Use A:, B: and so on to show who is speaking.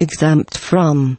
A: exempt from.